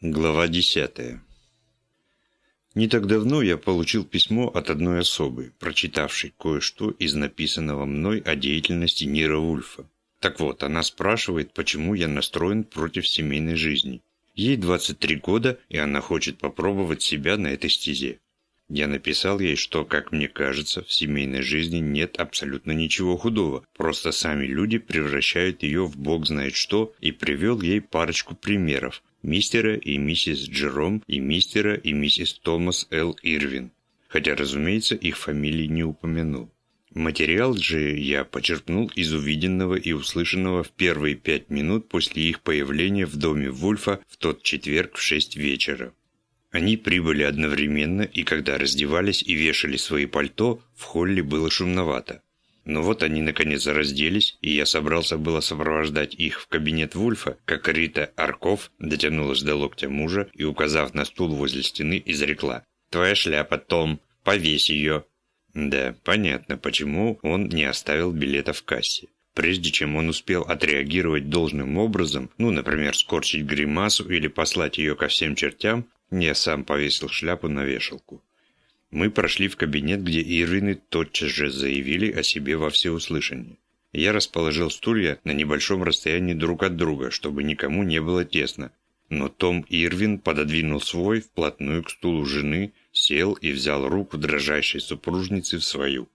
Глава 10. Не так давно я получил письмо от одной особы, прочитавшей кое-что из написанного мной о деятельности Нира Вульфа. Так вот, она спрашивает, почему я настроен против семейной жизни. Ей 23 года, и она хочет попробовать себя на этой стезе. Я написал ей, что, как мне кажется, в семейной жизни нет абсолютно ничего худого, просто сами люди превращают ее в бог знает что, и привел ей парочку примеров, мистера и миссис Джером и мистера и миссис Томас Л. Ирвин, хотя, разумеется, их фамилии не упомянул. Материал же я почерпнул из увиденного и услышанного в первые пять минут после их появления в доме Вульфа в тот четверг в шесть вечера. Они прибыли одновременно, и когда раздевались и вешали свои пальто, в холле было шумновато. Но вот они наконец разделись, и я собрался было сопровождать их в кабинет Вульфа, как Рита Арков дотянулась до локтя мужа и, указав на стул возле стены, изрекла. «Твоя шляпа, Том, повесь ее». Да, понятно, почему он не оставил билета в кассе. Прежде чем он успел отреагировать должным образом, ну, например, скорчить гримасу или послать ее ко всем чертям, я сам повесил шляпу на вешалку. Мы прошли в кабинет, где Ирвины тотчас же заявили о себе во всеуслышание. Я расположил стулья на небольшом расстоянии друг от друга, чтобы никому не было тесно. Но Том Ирвин пододвинул свой вплотную к стулу жены, сел и взял руку дрожащей супружницы в свою.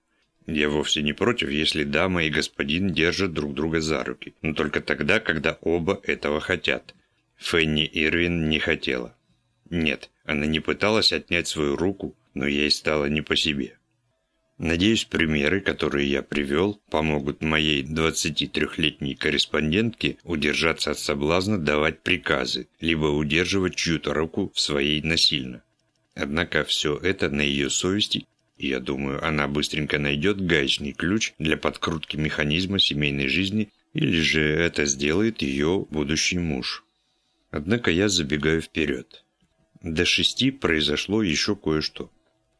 Я вовсе не против, если дама и господин держат друг друга за руки, но только тогда, когда оба этого хотят. Фенни Ирвин не хотела. Нет, она не пыталась отнять свою руку, но ей стало не по себе. Надеюсь, примеры, которые я привел, помогут моей 23-летней корреспондентке удержаться от соблазна давать приказы, либо удерживать чью-то руку в своей насильно. Однако все это на ее совести, я думаю, она быстренько найдет гаечный ключ для подкрутки механизма семейной жизни, или же это сделает ее будущий муж. Однако я забегаю вперед. До шести произошло еще кое-что.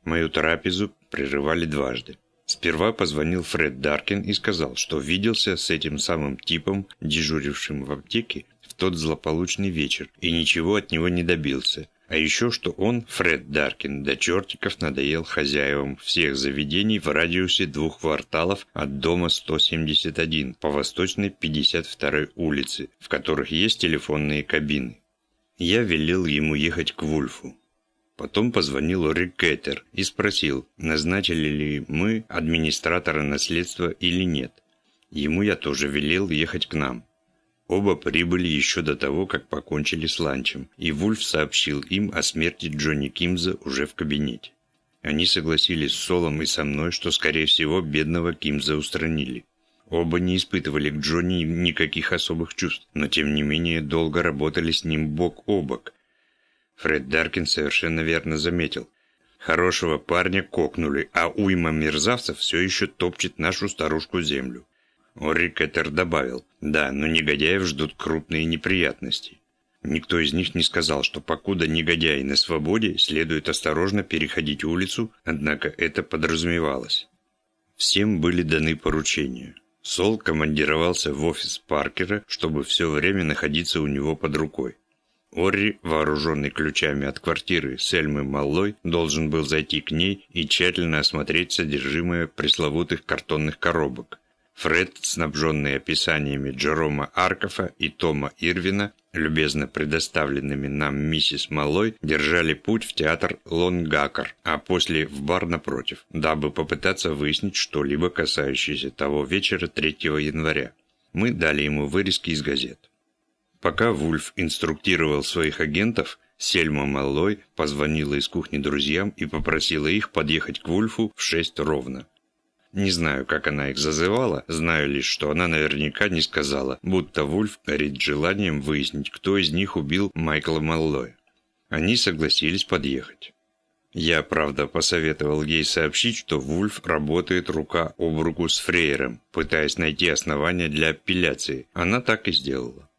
Мою трапезу прерывали дважды. Сперва позвонил Фред Даркин и сказал, что виделся с этим самым типом, дежурившим в аптеке, в тот злополучный вечер, и ничего от него не добился. А еще, что он, Фред Даркин, до чертиков надоел хозяевам всех заведений в радиусе двух кварталов от дома 171 по восточной 52 улице, в которых есть телефонные кабины. Я велел ему ехать к Вульфу. Потом позвонил Рик Кеттер и спросил, назначили ли мы администратора наследства или нет. Ему я тоже велел ехать к нам. Оба прибыли еще до того, как покончили с ланчем, и Вульф сообщил им о смерти Джонни Кимза уже в кабинете. Они согласились с Солом и со мной, что, скорее всего, бедного Кимза устранили. Оба не испытывали к Джонни никаких особых чувств, но тем не менее долго работали с ним бок о бок. Фред Даркин совершенно верно заметил. Хорошего парня кокнули, а уйма мерзавцев все еще топчет нашу старушку землю. Ори Кеттер добавил, да, но негодяев ждут крупные неприятности. Никто из них не сказал, что покуда негодяи на свободе, следует осторожно переходить улицу, однако это подразумевалось. Всем были даны поручения. Сол командировался в офис Паркера, чтобы все время находиться у него под рукой. Орри, вооруженный ключами от квартиры Сельмы Маллой, должен был зайти к ней и тщательно осмотреть содержимое пресловутых картонных коробок. Фред, снабженный описаниями Джерома Аркофа и Тома Ирвина, любезно предоставленными нам миссис Малой, держали путь в театр Лонгакар, а после в бар напротив, дабы попытаться выяснить что-либо касающееся того вечера 3 января. Мы дали ему вырезки из газет. Пока Вульф инструктировал своих агентов, Сельма Маллой позвонила из кухни друзьям и попросила их подъехать к Вульфу в шесть ровно. Не знаю, как она их зазывала, знаю лишь, что она наверняка не сказала, будто Вульф горит желанием выяснить, кто из них убил Майкла Маллоя. Они согласились подъехать. Я, правда, посоветовал ей сообщить, что Вульф работает рука об руку с Фрейером, пытаясь найти основания для апелляции. Она так и сделала.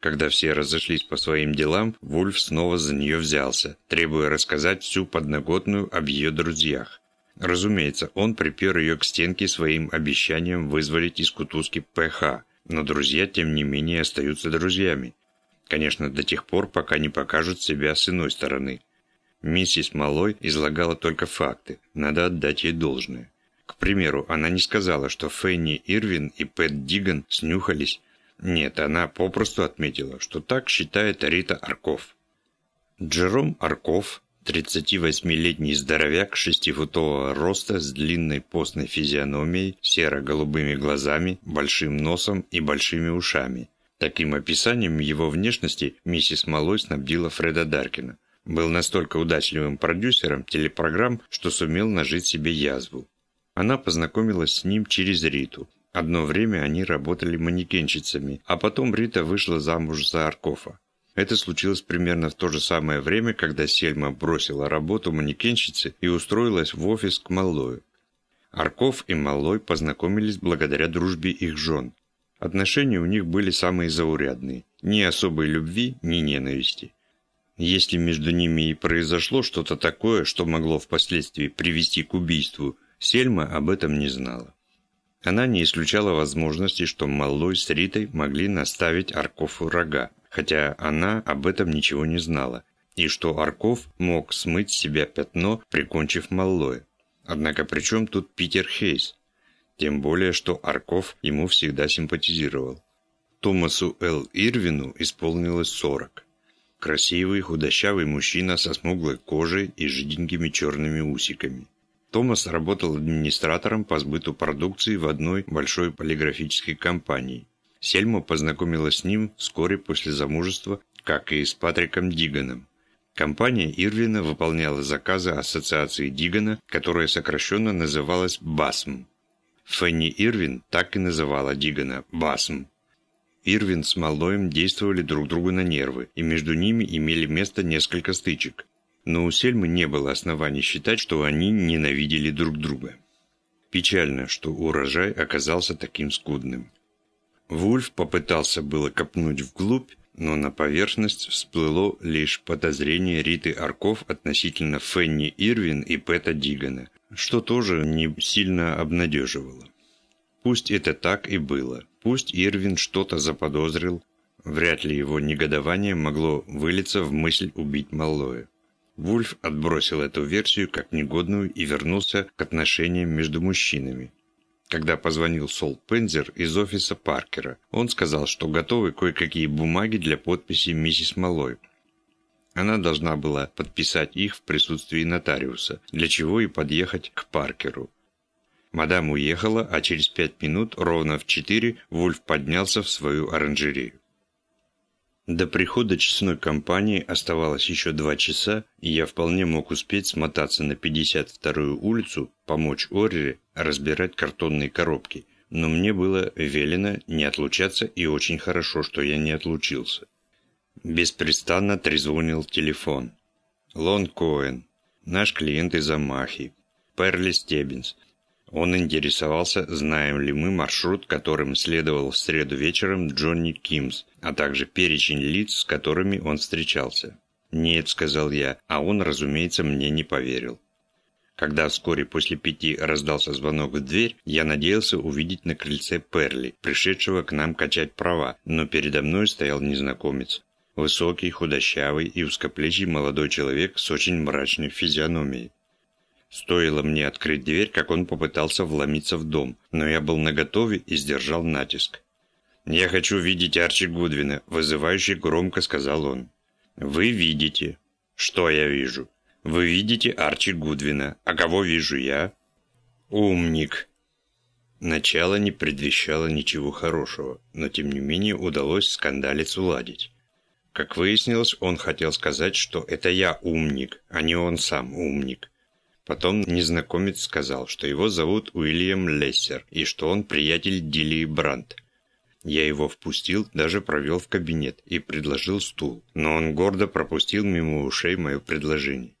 Когда все разошлись по своим делам, Вульф снова за нее взялся, требуя рассказать всю подноготную об ее друзьях. Разумеется, он припер ее к стенке своим обещанием вызволить из кутузки ПХ, но друзья, тем не менее, остаются друзьями. Конечно, до тех пор, пока не покажут себя с иной стороны. Миссис Малой излагала только факты, надо отдать ей должное. К примеру, она не сказала, что Фенни Ирвин и Пэт Диган снюхались. Нет, она попросту отметила, что так считает Рита Арков. Джером Арков, 38-летний здоровяк шестифутового роста с длинной постной физиономией, серо-голубыми глазами, большим носом и большими ушами. Таким описанием его внешности миссис Малой снабдила Фреда Даркина. Был настолько удачливым продюсером телепрограмм, что сумел нажить себе язву. Она познакомилась с ним через Риту. Одно время они работали манекенщицами, а потом Рита вышла замуж за Аркофа. Это случилось примерно в то же самое время, когда Сельма бросила работу манекенщицы и устроилась в офис к Маллою. Арков и Маллой познакомились благодаря дружбе их жен. Отношения у них были самые заурядные. Ни особой любви, ни ненависти. Если между ними и произошло что-то такое, что могло впоследствии привести к убийству, Сельма об этом не знала. Она не исключала возможности, что Маллой с Ритой могли наставить Аркову рога, хотя она об этом ничего не знала, и что Арков мог смыть с себя пятно, прикончив Маллоя. Однако при чем тут Питер Хейс? Тем более, что Арков ему всегда симпатизировал. Томасу Л. Ирвину исполнилось 40. Красивый, худощавый мужчина со смуглой кожей и жиденькими черными усиками. Томас работал администратором по сбыту продукции в одной большой полиграфической компании. Сельма познакомилась с ним вскоре после замужества, как и с Патриком Диганом. Компания Ирвина выполняла заказы ассоциации Дигана, которая сокращенно называлась БАСМ. Фенни Ирвин так и называла Дигана БАСМ. Ирвин с Маллоем действовали друг другу на нервы, и между ними имели место несколько стычек но у Сельмы не было оснований считать, что они ненавидели друг друга. Печально, что урожай оказался таким скудным. Вульф попытался было копнуть вглубь, но на поверхность всплыло лишь подозрение Риты Арков относительно Фенни Ирвин и Пэта Дигана, что тоже не сильно обнадеживало. Пусть это так и было, пусть Ирвин что-то заподозрил, вряд ли его негодование могло вылиться в мысль убить Маллоя. Вульф отбросил эту версию как негодную и вернулся к отношениям между мужчинами. Когда позвонил Сол Пензер из офиса Паркера, он сказал, что готовы кое-какие бумаги для подписи миссис Малой. Она должна была подписать их в присутствии нотариуса, для чего и подъехать к Паркеру. Мадам уехала, а через пять минут, ровно в четыре, Вульф поднялся в свою оранжерею. До прихода честной компании оставалось еще два часа, и я вполне мог успеть смотаться на 52-ю улицу, помочь Орре разбирать картонные коробки, но мне было велено не отлучаться, и очень хорошо, что я не отлучился. Беспрестанно трезвонил телефон. Лон Коэн, наш клиент из Амахи, Перли Стеббинс, он интересовался, знаем ли мы маршрут, которым следовал в среду вечером Джонни Кимс, а также перечень лиц, с которыми он встречался. «Нет», — сказал я, а он, разумеется, мне не поверил. Когда вскоре после пяти раздался звонок в дверь, я надеялся увидеть на крыльце Перли, пришедшего к нам качать права, но передо мной стоял незнакомец. Высокий, худощавый и узкоплечий молодой человек с очень мрачной физиономией. Стоило мне открыть дверь, как он попытался вломиться в дом, но я был наготове и сдержал натиск. «Я хочу видеть Арчи Гудвина», — вызывающе громко сказал он. «Вы видите». «Что я вижу?» «Вы видите Арчи Гудвина. А кого вижу я?» «Умник». Начало не предвещало ничего хорошего, но тем не менее удалось скандалец уладить. Как выяснилось, он хотел сказать, что это я умник, а не он сам умник. Потом незнакомец сказал, что его зовут Уильям Лессер и что он приятель Дилли Брандт. Я его впустил, даже провел в кабинет и предложил стул, но он гордо пропустил мимо ушей мое предложение.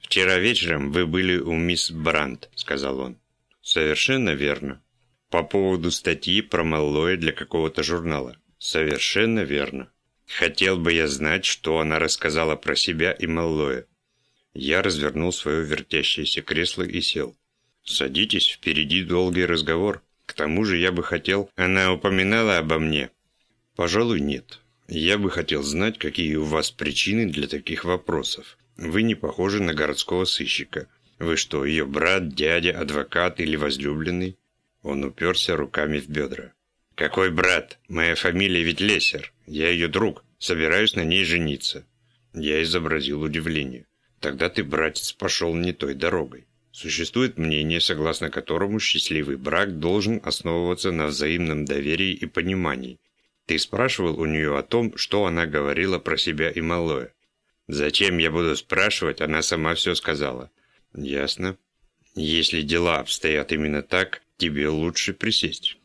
«Вчера вечером вы были у мисс Брандт», — сказал он. «Совершенно верно. По поводу статьи про Маллоя для какого-то журнала. Совершенно верно. Хотел бы я знать, что она рассказала про себя и Маллоя. Я развернул свое вертящееся кресло и сел. «Садитесь, впереди долгий разговор. К тому же я бы хотел...» «Она упоминала обо мне?» «Пожалуй, нет. Я бы хотел знать, какие у вас причины для таких вопросов. Вы не похожи на городского сыщика. Вы что, ее брат, дядя, адвокат или возлюбленный?» Он уперся руками в бедра. «Какой брат? Моя фамилия ведь Лесер. Я ее друг. Собираюсь на ней жениться». Я изобразил удивление. «Тогда ты, братец, пошел не той дорогой. Существует мнение, согласно которому счастливый брак должен основываться на взаимном доверии и понимании. Ты спрашивал у нее о том, что она говорила про себя и малое. Зачем я буду спрашивать, она сама все сказала. Ясно. Если дела обстоят именно так, тебе лучше присесть.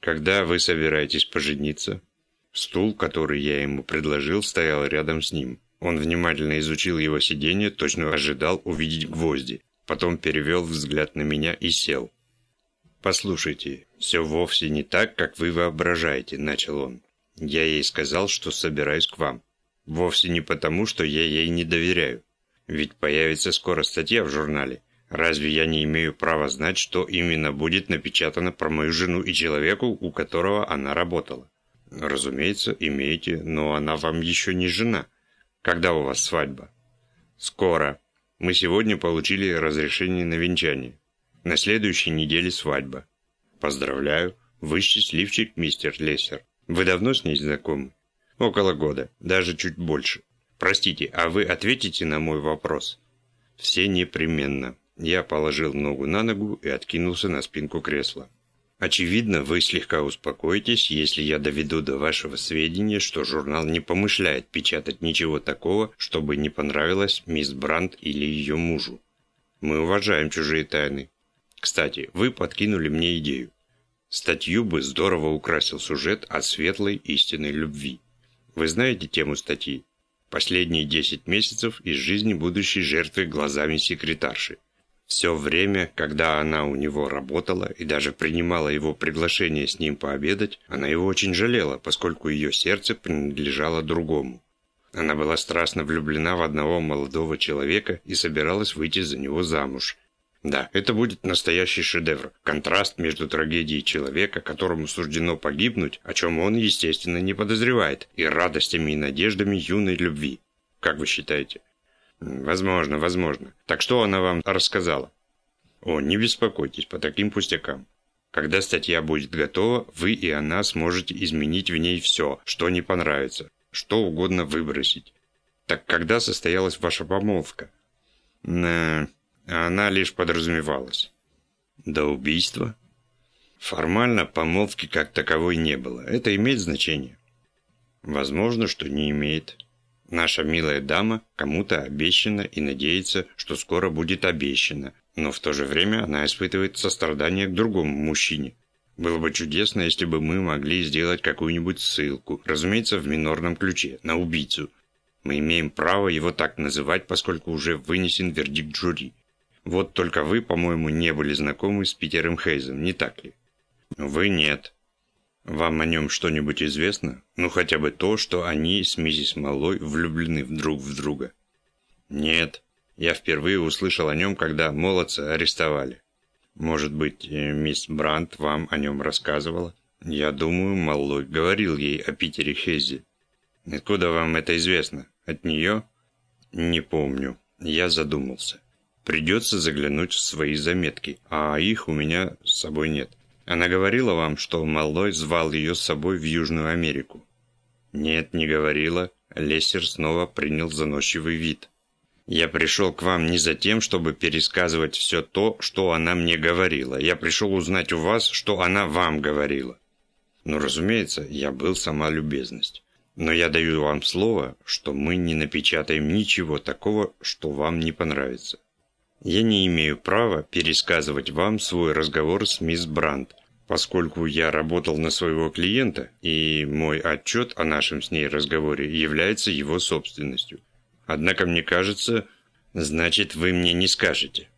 Когда вы собираетесь пожениться? Стул, который я ему предложил, стоял рядом с ним. Он внимательно изучил его сиденье, точно ожидал увидеть гвозди. Потом перевел взгляд на меня и сел. «Послушайте, все вовсе не так, как вы воображаете», – начал он. «Я ей сказал, что собираюсь к вам. Вовсе не потому, что я ей не доверяю. Ведь появится скоро статья в журнале. Разве я не имею права знать, что именно будет напечатано про мою жену и человеку, у которого она работала? Разумеется, имеете, но она вам еще не жена. Когда у вас свадьба? Скоро. Мы сегодня получили разрешение на венчание. На следующей неделе свадьба. Поздравляю, вы счастливчик, мистер Лессер. Вы давно с ней знакомы? Около года, даже чуть больше. Простите, а вы ответите на мой вопрос? Все непременно. Я положил ногу на ногу и откинулся на спинку кресла. Очевидно, вы слегка успокоитесь, если я доведу до вашего сведения, что журнал не помышляет печатать ничего такого, чтобы не понравилось мисс Брандт или ее мужу. Мы уважаем чужие тайны. Кстати, вы подкинули мне идею. Статью бы здорово украсил сюжет о светлой истинной любви. Вы знаете тему статьи? Последние 10 месяцев из жизни будущей жертвы глазами секретарши. Все время, когда она у него работала и даже принимала его приглашение с ним пообедать, она его очень жалела, поскольку ее сердце принадлежало другому. Она была страстно влюблена в одного молодого человека и собиралась выйти за него замуж. Да, это будет настоящий шедевр. Контраст между трагедией человека, которому суждено погибнуть, о чем он, естественно, не подозревает, и радостями и надеждами юной любви. Как вы считаете? Возможно, возможно. Так что она вам рассказала? О, не беспокойтесь по таким пустякам. Когда статья будет готова, вы и она сможете изменить в ней все, что не понравится, что угодно выбросить. Так когда состоялась ваша помолвка? На... Она лишь подразумевалась. До убийства? Формально помолвки как таковой не было. Это имеет значение? Возможно, что не имеет. Наша милая дама кому-то обещана и надеется, что скоро будет обещана, но в то же время она испытывает сострадание к другому мужчине. Было бы чудесно, если бы мы могли сделать какую-нибудь ссылку, разумеется, в минорном ключе, на убийцу. Мы имеем право его так называть, поскольку уже вынесен вердикт жюри. Вот только вы, по-моему, не были знакомы с Питером Хейзом, не так ли? Вы нет. Вам о нем что-нибудь известно? Ну, хотя бы то, что они с миссис Малой влюблены друг в друга. Нет. Я впервые услышал о нем, когда молодца арестовали. Может быть, э, мисс Брандт вам о нем рассказывала? Я думаю, Малой говорил ей о Питере Хейзе. Откуда вам это известно? От нее? Не помню. Я задумался. Придется заглянуть в свои заметки, а их у меня с собой нет. Она говорила вам, что Малой звал ее с собой в Южную Америку? Нет, не говорила. Лессер снова принял заносчивый вид. Я пришел к вам не за тем, чтобы пересказывать все то, что она мне говорила. Я пришел узнать у вас, что она вам говорила. Ну, разумеется, я был сама любезность. Но я даю вам слово, что мы не напечатаем ничего такого, что вам не понравится. Я не имею права пересказывать вам свой разговор с мисс Брандт, поскольку я работал на своего клиента, и мой отчет о нашем с ней разговоре является его собственностью. Однако мне кажется, значит, вы мне не скажете.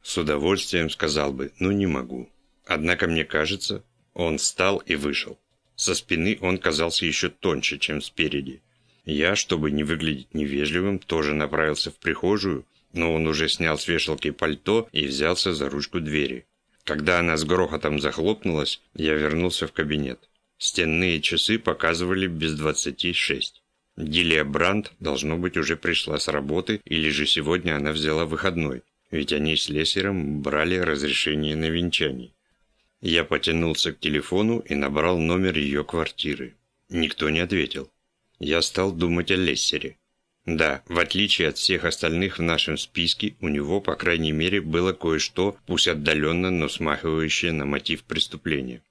С удовольствием сказал бы, но не могу. Однако мне кажется, он встал и вышел. Со спины он казался еще тоньше, чем спереди. Я, чтобы не выглядеть невежливым, тоже направился в прихожую, но он уже снял с вешалки пальто и взялся за ручку двери. Когда она с грохотом захлопнулась, я вернулся в кабинет. Стенные часы показывали без двадцати шесть. Дилия Брандт, должно быть, уже пришла с работы, или же сегодня она взяла выходной, ведь они с Лессером брали разрешение на венчание. Я потянулся к телефону и набрал номер ее квартиры. Никто не ответил. Я стал думать о Лессере. Да, в отличие от всех остальных в нашем списке, у него, по крайней мере, было кое-что, пусть отдаленно, но смахивающее на мотив преступления.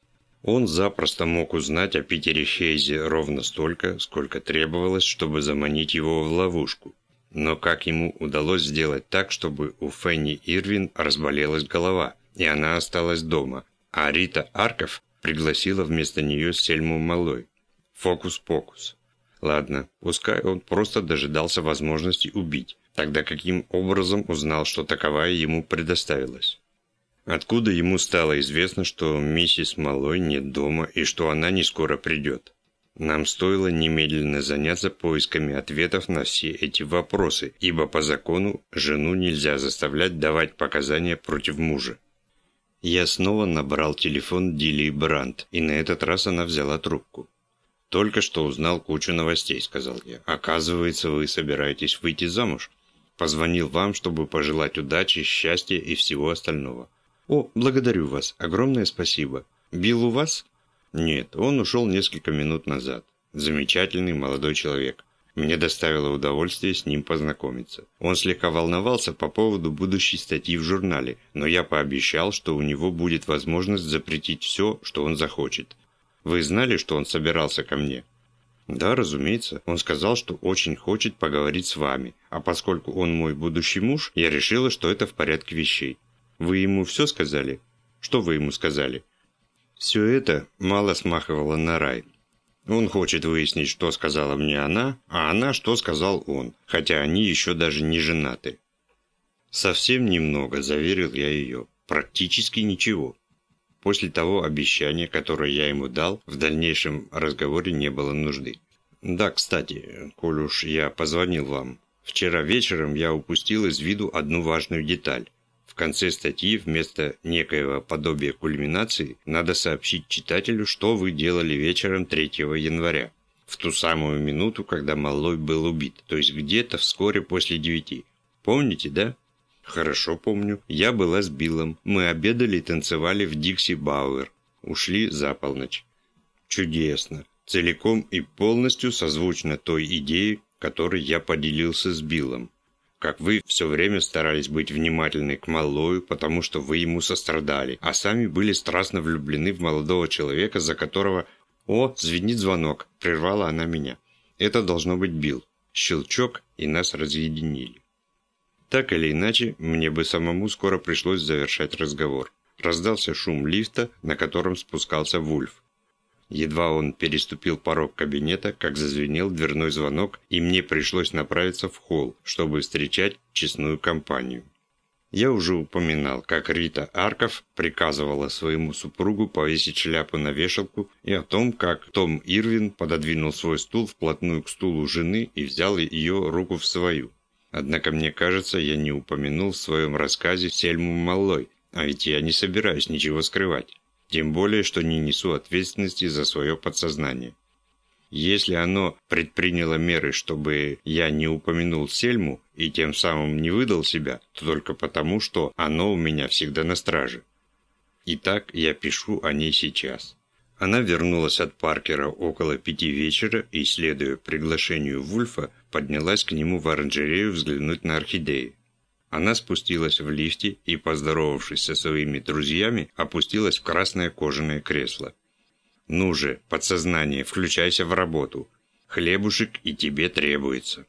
Он запросто мог узнать о Питере Хейзе ровно столько, сколько требовалось, чтобы заманить его в ловушку. Но как ему удалось сделать так, чтобы у Фенни Ирвин разболелась голова, и она осталась дома, а Рита Арков пригласила вместо нее Сельму Малой? Фокус-покус. Ладно, пускай он просто дожидался возможности убить. Тогда каким образом узнал, что таковая ему предоставилась? Откуда ему стало известно, что миссис Малой нет дома и что она не скоро придет? Нам стоило немедленно заняться поисками ответов на все эти вопросы, ибо по закону жену нельзя заставлять давать показания против мужа. Я снова набрал телефон Дилли Брандт, и на этот раз она взяла трубку. «Только что узнал кучу новостей», — сказал я. «Оказывается, вы собираетесь выйти замуж. Позвонил вам, чтобы пожелать удачи, счастья и всего остального». «О, благодарю вас. Огромное спасибо. Билл у вас?» «Нет, он ушел несколько минут назад. Замечательный молодой человек. Мне доставило удовольствие с ним познакомиться. Он слегка волновался по поводу будущей статьи в журнале, но я пообещал, что у него будет возможность запретить все, что он захочет. Вы знали, что он собирался ко мне?» «Да, разумеется. Он сказал, что очень хочет поговорить с вами, а поскольку он мой будущий муж, я решила, что это в порядке вещей. Вы ему все сказали? Что вы ему сказали?» Все это мало смахивало на рай. Он хочет выяснить, что сказала мне она, а она, что сказал он, хотя они еще даже не женаты. «Совсем немного», – заверил я ее. «Практически ничего». После того обещания, которое я ему дал, в дальнейшем разговоре не было нужды. Да, кстати, коль уж я позвонил вам, вчера вечером я упустил из виду одну важную деталь. В конце статьи вместо некоего подобия кульминации надо сообщить читателю, что вы делали вечером 3 января, в ту самую минуту, когда Малой был убит, то есть где-то вскоре после девяти. Помните, да? Хорошо помню. Я была с Биллом. Мы обедали и танцевали в Дикси Бауэр. Ушли за полночь. Чудесно. Целиком и полностью созвучно той идее, которой я поделился с Биллом. Как вы все время старались быть внимательны к Маллою, потому что вы ему сострадали, а сами были страстно влюблены в молодого человека, за которого... О, звенит звонок, прервала она меня. Это должно быть Билл. Щелчок, и нас разъединили. Так или иначе, мне бы самому скоро пришлось завершать разговор. Раздался шум лифта, на котором спускался Вульф. Едва он переступил порог кабинета, как зазвенел дверной звонок, и мне пришлось направиться в холл, чтобы встречать честную компанию. Я уже упоминал, как Рита Арков приказывала своему супругу повесить шляпу на вешалку и о том, как Том Ирвин пододвинул свой стул вплотную к стулу жены и взял ее руку в свою. Однако мне кажется, я не упомянул в своем рассказе Сельму Маллой, а ведь я не собираюсь ничего скрывать. Тем более, что не несу ответственности за свое подсознание. Если оно предприняло меры, чтобы я не упомянул Сельму и тем самым не выдал себя, то только потому, что оно у меня всегда на страже. Итак, я пишу о ней сейчас. Она вернулась от Паркера около пяти вечера и, следуя приглашению Вульфа, поднялась к нему в оранжерею взглянуть на орхидеи. Она спустилась в лифте и, поздоровавшись со своими друзьями, опустилась в красное кожаное кресло. «Ну же, подсознание, включайся в работу. Хлебушек и тебе требуется».